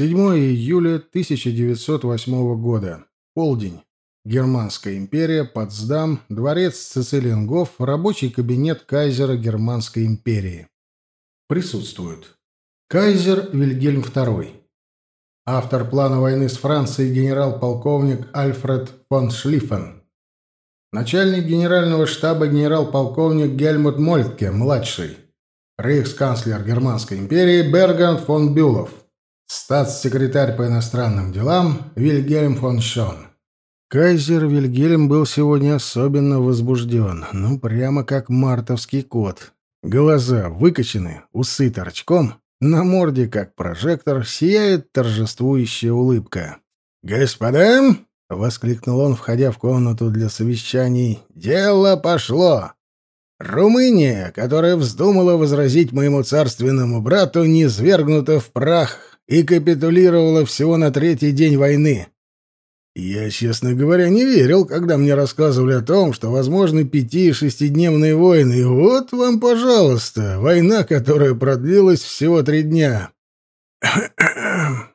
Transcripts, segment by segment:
7 июля 1908 года. Полдень. Германская империя, Потсдам, дворец Цицилингов, рабочий кабинет кайзера Германской империи. Присутствуют. Кайзер Вильгельм II. Автор плана войны с Францией генерал-полковник Альфред фон Шлиффен. Начальник генерального штаба генерал-полковник Гельмут Мольтке, младший. Рейхсканцлер Германской империи Бергант фон Бюлов. Статс-секретарь по иностранным делам Вильгельм фон Шон. Кайзер Вильгельм был сегодня особенно возбужден, ну, прямо как мартовский кот. Глаза выкочены, усы торчком, на морде, как прожектор, сияет торжествующая улыбка. «Господа!» — воскликнул он, входя в комнату для совещаний. «Дело пошло! Румыния, которая вздумала возразить моему царственному брату, не свергнута в прах и капитулировала всего на третий день войны. Я, честно говоря, не верил, когда мне рассказывали о том, что возможны пяти- и шестидневные войны. И вот вам, пожалуйста, война, которая продлилась всего три дня.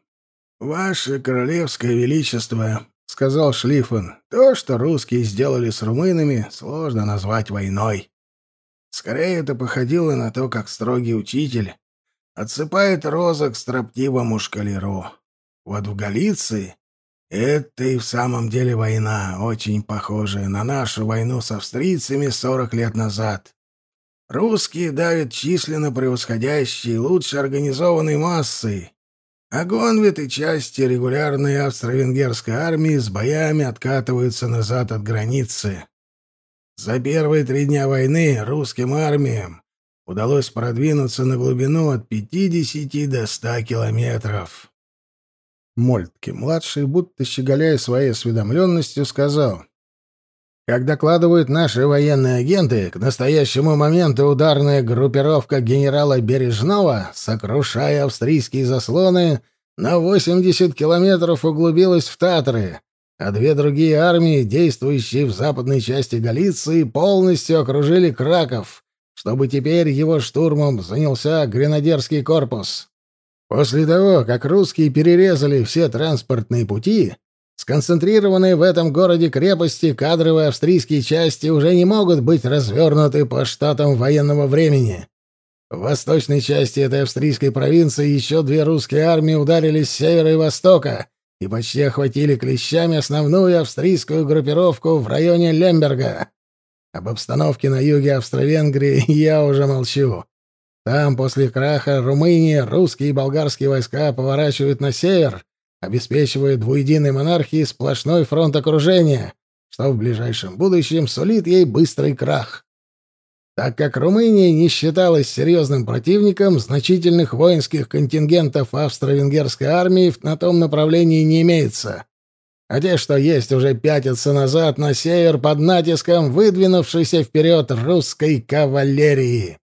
«Ваше королевское величество», — сказал Шлиффен, — «то, что русские сделали с румынами, сложно назвать войной. Скорее это походило на то, как строгий учитель отсыпает розок строптивому шкалеру. Вот в Галиции это и в самом деле война, очень похожая на нашу войну с австрийцами сорок лет назад. Русские давят численно превосходящие, лучше организованной массой, а гонвиты части регулярной австро-венгерской армии с боями откатываются назад от границы. За первые три дня войны русским армиям удалось продвинуться на глубину от 50 до 100 километров. Мольтке-младший, будто щеголяя своей осведомленностью, сказал. «Как докладывают наши военные агенты, к настоящему моменту ударная группировка генерала Бережного, сокрушая австрийские заслоны, на 80 километров углубилась в Татры, а две другие армии, действующие в западной части Галиции, полностью окружили Краков, чтобы теперь его штурмом занялся гренадерский корпус. После того, как русские перерезали все транспортные пути, сконцентрированные в этом городе крепости кадровые австрийские части уже не могут быть развернуты по штатам военного времени. В восточной части этой австрийской провинции еще две русские армии ударили с севера и востока и почти охватили клещами основную австрийскую группировку в районе Лемберга. Об обстановке на юге Австро-Венгрии я уже молчу. Там, после краха Румынии, русские и болгарские войска поворачивают на север, обеспечивая двуединой монархии сплошной фронт окружения, что в ближайшем будущем сулит ей быстрый крах. Так как Румыния не считалась серьезным противником, значительных воинских контингентов австро-венгерской армии на том направлении не имеется. А те, что есть, уже пятятся назад на север под натиском выдвинувшейся вперед русской кавалерии.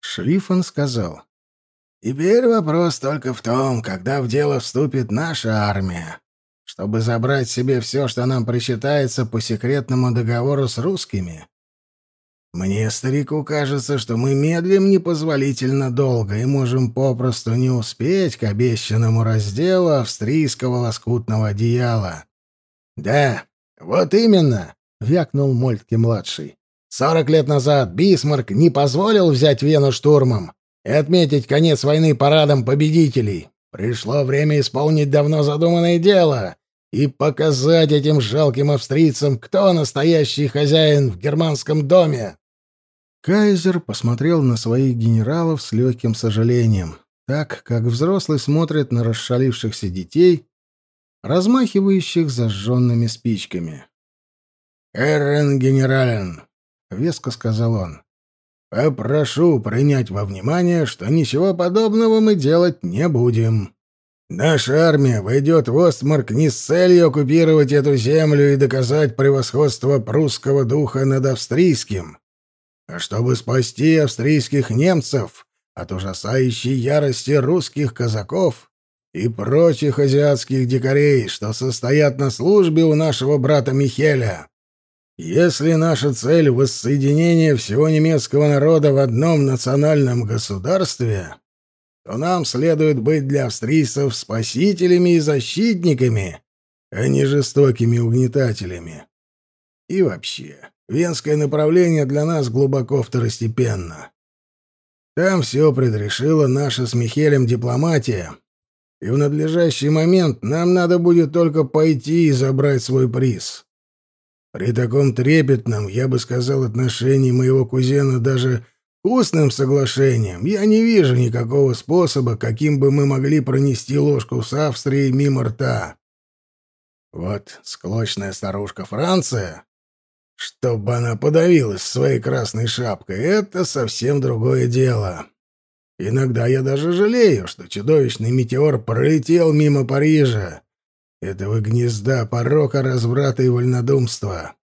Шлиффен сказал, «Теперь вопрос только в том, когда в дело вступит наша армия, чтобы забрать себе все, что нам причитается по секретному договору с русскими. Мне, старику, кажется, что мы медлим непозволительно долго и можем попросту не успеть к обещанному разделу австрийского лоскутного одеяла». «Да, вот именно», — вякнул Мольтке-младший. Сорок лет назад Бисмарк не позволил взять Вену штурмом и отметить конец войны парадом победителей. Пришло время исполнить давно задуманное дело и показать этим жалким австрийцам, кто настоящий хозяин в германском доме. Кайзер посмотрел на своих генералов с легким сожалением, так, как взрослый смотрит на расшалившихся детей, размахивающих зажженными спичками. «Эрен генерален, — веско сказал он. «Попрошу принять во внимание, что ничего подобного мы делать не будем. Наша армия войдет в Остмарк не с целью оккупировать эту землю и доказать превосходство прусского духа над австрийским, а чтобы спасти австрийских немцев от ужасающей ярости русских казаков и прочих азиатских дикарей, что состоят на службе у нашего брата Михеля. Если наша цель — воссоединение всего немецкого народа в одном национальном государстве, то нам следует быть для австрийцев спасителями и защитниками, а не жестокими угнетателями. И вообще, венское направление для нас глубоко второстепенно. Там все предрешила наша с Михелем дипломатия, и в надлежащий момент нам надо будет только пойти и забрать свой приз. При таком трепетном, я бы сказал, отношении моего кузена даже устным соглашением я не вижу никакого способа, каким бы мы могли пронести ложку с Австрии мимо рта. Вот склочная старушка Франция, чтобы она подавилась своей красной шапкой, это совсем другое дело. Иногда я даже жалею, что чудовищный метеор пролетел мимо Парижа, этого гнезда порока, разврата и вольнодумства.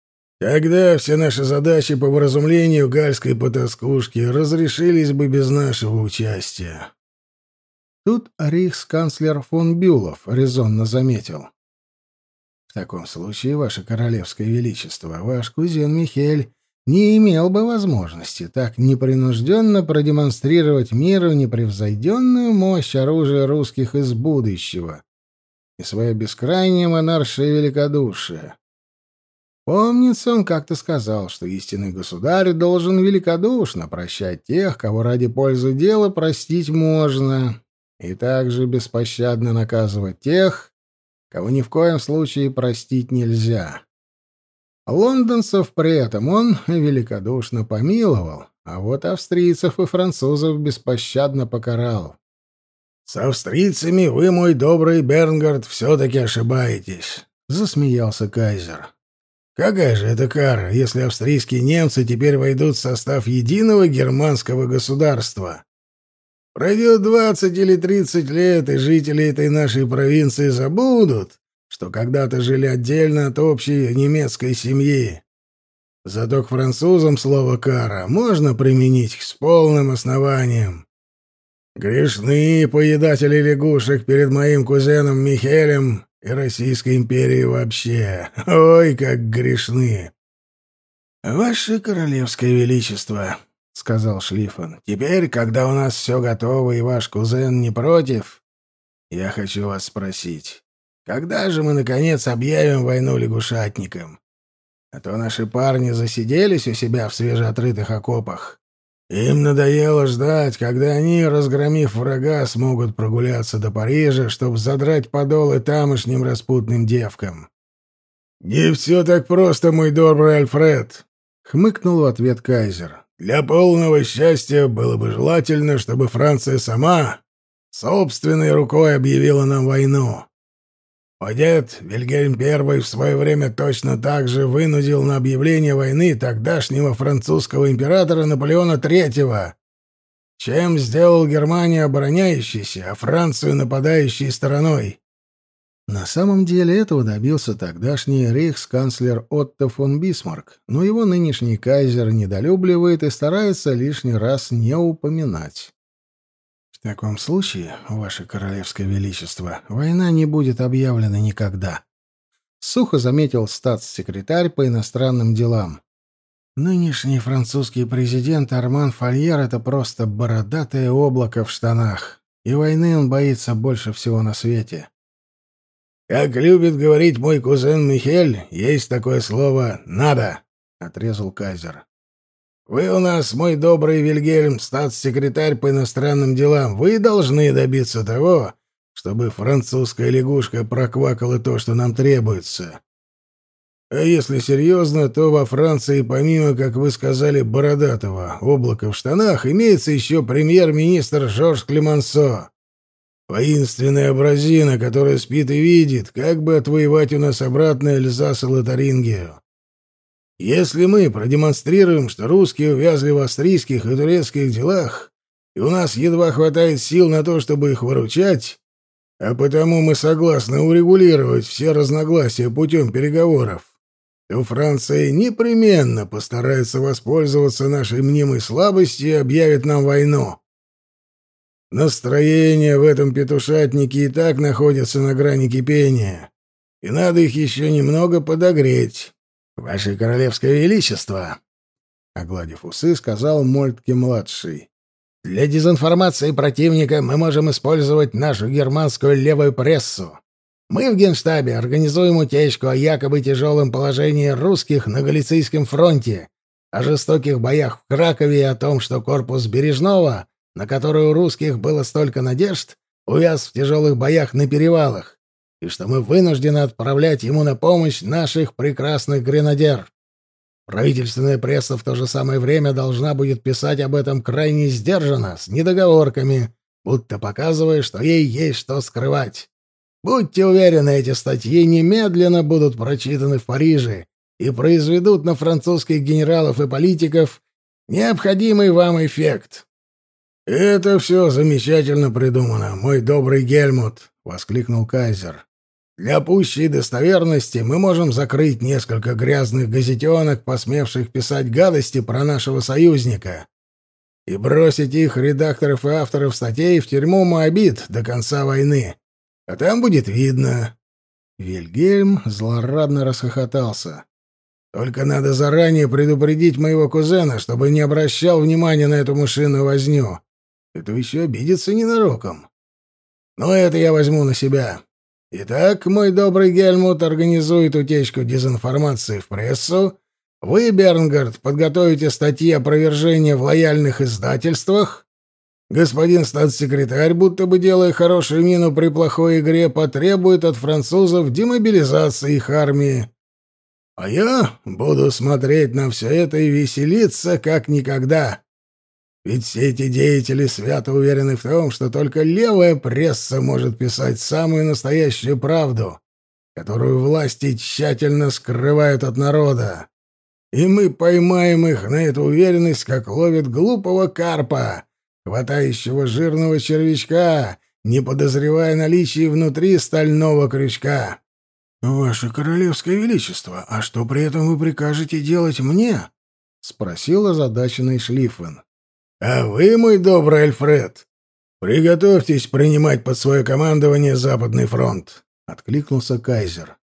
Тогда все наши задачи по выразумлению гальской потаскушки разрешились бы без нашего участия. Тут рейхсканцлер фон Бюлов резонно заметил. В таком случае, ваше королевское величество, ваш кузен Михель не имел бы возможности так непринужденно продемонстрировать миру непревзойденную мощь оружия русских из будущего и свое бескрайнее монаршее великодушие. Помнится, он как-то сказал, что истинный государь должен великодушно прощать тех, кого ради пользы дела простить можно, и также беспощадно наказывать тех, кого ни в коем случае простить нельзя. Лондонцев при этом он великодушно помиловал, а вот австрийцев и французов беспощадно покарал. «С австрийцами вы, мой добрый Бернгард, все-таки ошибаетесь», — засмеялся кайзер. «Какая же это кара, если австрийские немцы теперь войдут в состав единого германского государства? Пройдет двадцать или тридцать лет, и жители этой нашей провинции забудут, что когда-то жили отдельно от общей немецкой семьи. Зато к французам слово «кара» можно применить с полным основанием. Грешны поедатели лягушек перед моим кузеном Михелем и Российской империей вообще. Ой, как грешны! «Ваше королевское величество», — сказал Шлиффен, — «теперь, когда у нас все готово и ваш кузен не против, я хочу вас спросить, когда же мы, наконец, объявим войну лягушатникам? А то наши парни засиделись у себя в свежеотрытых окопах. Им надоело ждать, когда они, разгромив врага, смогут прогуляться до Парижа, чтобы задрать подолы тамошним распутным девкам. «Не все так просто, мой добрый Альфред», — хмыкнул в ответ Кайзер. «Для полного счастья было бы желательно, чтобы Франция сама собственной рукой объявила нам войну. Мой дед, Вильгельм I, в свое время точно так же вынудил на объявление войны тогдашнего французского императора Наполеона III, чем сделал Германию обороняющейся, а Францию нападающей стороной. На самом деле этого добился тогдашний рейхсканцлер Отто фон Бисмарк, но его нынешний кайзер недолюбливает и старается лишний раз не упоминать. В таком случае, ваше королевское величество, война не будет объявлена никогда. Сухо заметил статс-секретарь по иностранным делам. Нынешний французский президент Арман Фольер — это просто бородатое облако в штанах, и войны он боится больше всего на свете. «Как любит говорить мой кузен Михель, есть такое слово «надо», — отрезал Кайзер. Вы у нас, мой добрый Вильгельм, статс-секретарь по иностранным делам. Вы должны добиться того, чтобы французская лягушка проквакала то, что нам требуется. А если серьезно, то во Франции, помимо, как вы сказали, бородатого облака в штанах, имеется еще премьер-министр Жорж Клемансо. Воинственная образина, которая спит и видит, как бы отвоевать у нас обратно Эльзас и Лотарингию. Если мы продемонстрируем, что русские увязли в австрийских и турецких делах, и у нас едва хватает сил на то, чтобы их выручать, а потому мы согласны урегулировать все разногласия путем переговоров, то Франция непременно постарается воспользоваться нашей мнимой слабостью и объявит нам войну. Настроение в этом петушатнике и так находится на грани кипения, и надо их еще немного подогреть. «Ваше королевское величество!» Огладив усы, сказал Мольтке-младший. Для дезинформации противника мы можем использовать нашу германскую левую прессу. Мы в Генштабе организуем утечку о якобы тяжелом положении русских на Галицийском фронте, о жестоких боях в Кракове и о том, что корпус Бережного, на который у русских было столько надежд, увяз в тяжелых боях на перевалах, и что мы вынуждены отправлять ему на помощь наших прекрасных гренадер. Правительственная пресса в то же самое время должна будет писать об этом крайне сдержанно, с недоговорками, будто показывая, что ей есть что скрывать. Будьте уверены, эти статьи немедленно будут прочитаны в Париже и произведут на французских генералов и политиков необходимый вам эффект. «Это все замечательно придумано, мой добрый Гельмут», — воскликнул Кайзер. «Для пущей достоверности мы можем закрыть несколько грязных газетенок, посмевших писать гадости про нашего союзника, и бросить их, редакторов и авторов статей, в тюрьму Моабит до конца войны. А там будет видно». Вильгельм злорадно расхохотался. «Только надо заранее предупредить моего кузена, чтобы не обращал внимания на эту мышиную возню. Это еще обидится ненароком. Но это я возьму на себя. Итак, мой добрый Гельмут организует утечку дезинформации в прессу. Вы, Бернгард, подготовите статьи опровержения в лояльных издательствах. Господин статс-секретарь, будто бы делая хорошую мину при плохой игре, потребует от французов демобилизации их армии. А я буду смотреть на все это и веселиться, как никогда. Ведь все эти деятели свято уверены в том, что только левая пресса может писать самую настоящую правду, которую власти тщательно скрывают от народа. И мы поймаем их на эту уверенность, как ловит глупого карпа, хватающего жирного червячка, не подозревая наличие внутри стального крючка. «Ваше Королевское Величество, а что при этом вы прикажете делать мне?» — спросил озадаченный Шлиффен. «А вы, мой добрый Альфред, приготовьтесь принимать под свое командование Западный фронт», — откликнулся Кайзер.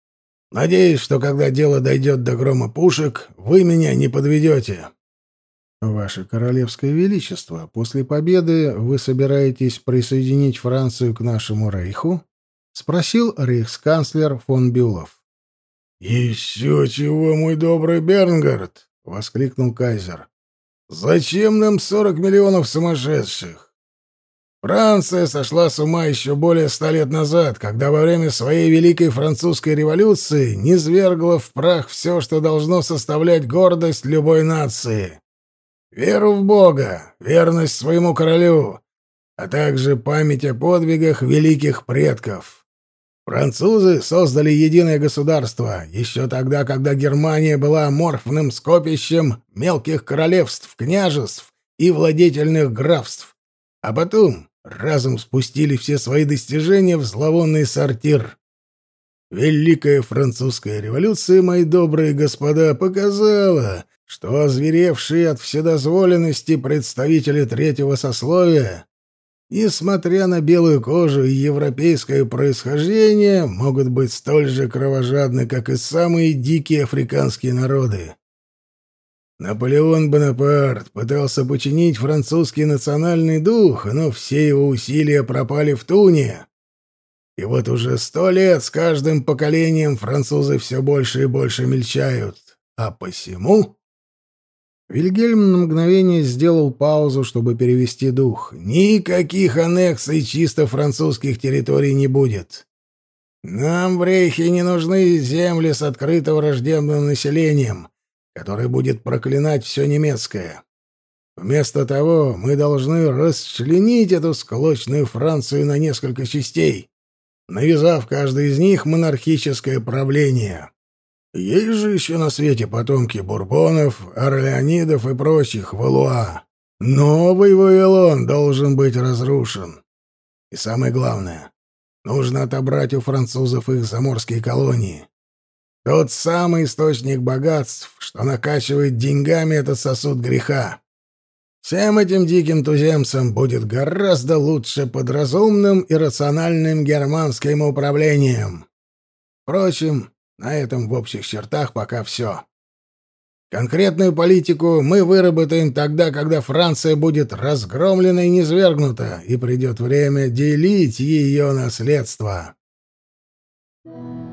«Надеюсь, что когда дело дойдет до грома пушек, вы меня не подведете». «Ваше Королевское Величество, после победы вы собираетесь присоединить Францию к нашему рейху?» — спросил рейхсканцлер фон Бюлов. «Еще чего, мой добрый Бернгард!» — воскликнул кайзер. «Зачем нам сорок миллионов сумасшедших? Франция сошла с ума еще более ста лет назад, когда во время своей Великой Французской революции низвергла в прах все, что должно составлять гордость любой нации веру в Бога, верность своему королю, а также память о подвигах великих предков. Французы создали единое государство еще тогда, когда Германия была аморфным скопищем мелких королевств, княжеств и владетельных графств, а потом разом спустили все свои достижения в зловонный сортир. Великая французская революция, мои добрые господа, показала, что озверевшие от вседозволенности представители третьего сословия, несмотря на белую кожу и европейское происхождение, могут быть столь же кровожадны, как и самые дикие африканские народы. Наполеон Бонапарт пытался починить французский национальный дух, но все его усилия пропали в туне. И вот уже сто лет с каждым поколением французы все больше и больше мельчают. А посему... Вильгельм на мгновение сделал паузу, чтобы перевести дух. «Никаких аннексий чисто французских территорий не будет. Нам в Рейхе не нужны земли с открыто враждебным населением, которое будет проклинать все немецкое. Вместо того мы должны расчленить эту склочную Францию на несколько частей, навязав каждой из них монархическое правление». Есть же еще на свете потомки бурбонов, орлеонидов и прочих Валуа. Новый Вавилон должен быть разрушен. И самое главное, нужно отобрать у французов их заморские колонии. Тот самый источник богатств, что накачивает деньгами этот сосуд греха. Всем этим диким туземцам будет гораздо лучше под разумным и рациональным германским управлением. Впрочем, на этом в общих чертах пока все. Конкретную политику мы выработаем тогда, когда Франция будет разгромлена и низвергнута, и придет время делить ее наследство. Thank you.